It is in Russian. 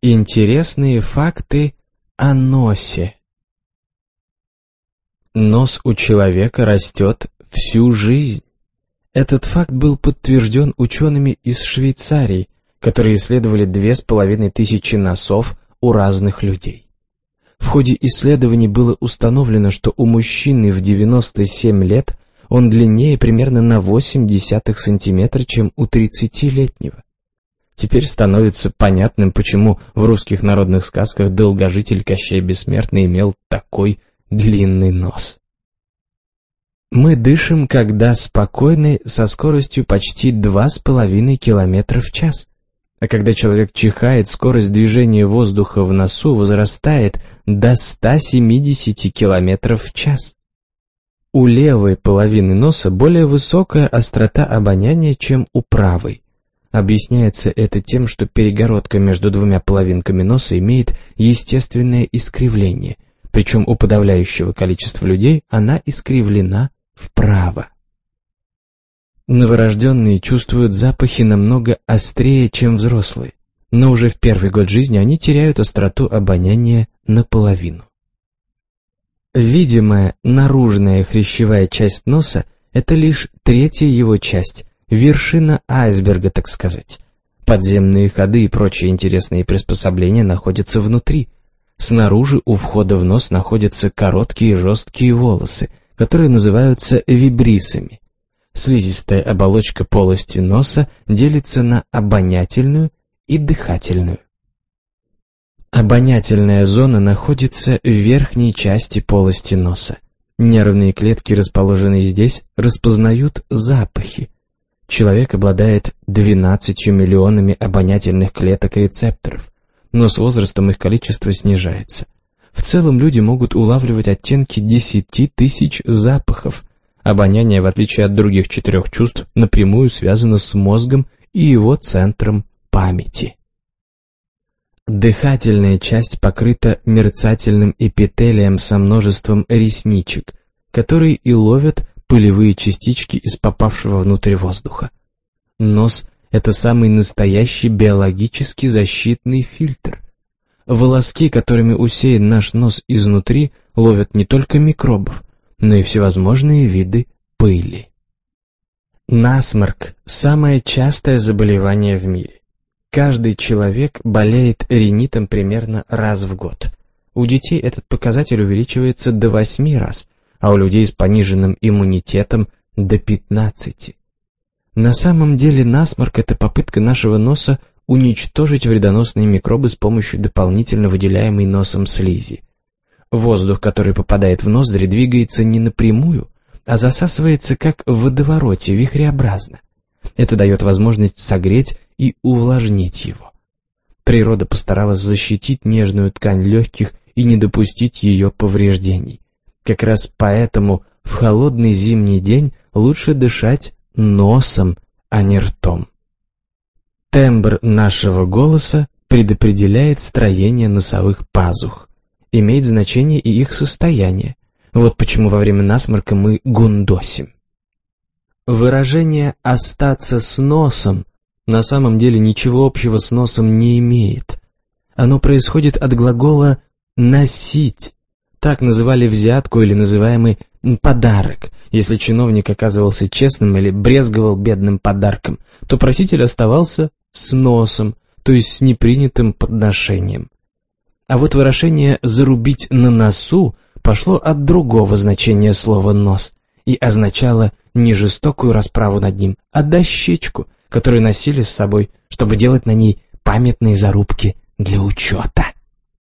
Интересные факты о носе. Нос у человека растет всю жизнь. Этот факт был подтвержден учеными из Швейцарии, которые исследовали две с половиной тысячи носов у разных людей. В ходе исследований было установлено, что у мужчины в 97 лет он длиннее примерно на 0,8 см, чем у 30-летнего. Теперь становится понятным, почему в русских народных сказках долгожитель Кощей Бессмертный имел такой длинный нос. Мы дышим, когда спокойны, со скоростью почти 2,5 км в час. А когда человек чихает, скорость движения воздуха в носу возрастает до 170 км в час. У левой половины носа более высокая острота обоняния, чем у правой. Объясняется это тем, что перегородка между двумя половинками носа имеет естественное искривление, причем у подавляющего количества людей она искривлена вправо. Новорожденные чувствуют запахи намного острее, чем взрослые, но уже в первый год жизни они теряют остроту обоняния наполовину. Видимая наружная хрящевая часть носа – это лишь третья его часть, вершина айсберга, так сказать. Подземные ходы и прочие интересные приспособления находятся внутри. Снаружи у входа в нос находятся короткие жесткие волосы, которые называются вибрисами. Слизистая оболочка полости носа делится на обонятельную и дыхательную. Обонятельная зона находится в верхней части полости носа. Нервные клетки, расположенные здесь, распознают запахи. Человек обладает 12 миллионами обонятельных клеток-рецепторов, но с возрастом их количество снижается. В целом люди могут улавливать оттенки 10 тысяч запахов. Обоняние, в отличие от других четырех чувств, напрямую связано с мозгом и его центром памяти. Дыхательная часть покрыта мерцательным эпителием со множеством ресничек, которые и ловят пылевые частички из попавшего внутрь воздуха. Нос — это самый настоящий биологический защитный фильтр. Волоски, которыми усеян наш нос изнутри, ловят не только микробов, но и всевозможные виды пыли. Насморк – самое частое заболевание в мире. Каждый человек болеет ринитом примерно раз в год. У детей этот показатель увеличивается до 8 раз, а у людей с пониженным иммунитетом до 15. На самом деле насморк – это попытка нашего носа уничтожить вредоносные микробы с помощью дополнительно выделяемой носом слизи. Воздух, который попадает в ноздри, двигается не напрямую, а засасывается как в водовороте, вихреобразно. Это дает возможность согреть и увлажнить его. Природа постаралась защитить нежную ткань легких и не допустить ее повреждений. Как раз поэтому в холодный зимний день лучше дышать носом, а не ртом. Тембр нашего голоса предопределяет строение носовых пазух. Имеет значение и их состояние. Вот почему во время насморка мы гундосим. Выражение «остаться с носом» на самом деле ничего общего с носом не имеет. Оно происходит от глагола «носить». Так называли взятку или называемый «подарок». Если чиновник оказывался честным или брезговал бедным подарком, то проситель оставался с носом, то есть с непринятым подношением. А вот выражение «зарубить на носу» пошло от другого значения слова «нос» и означало не жестокую расправу над ним, а дощечку – которые носили с собой, чтобы делать на ней памятные зарубки для учета.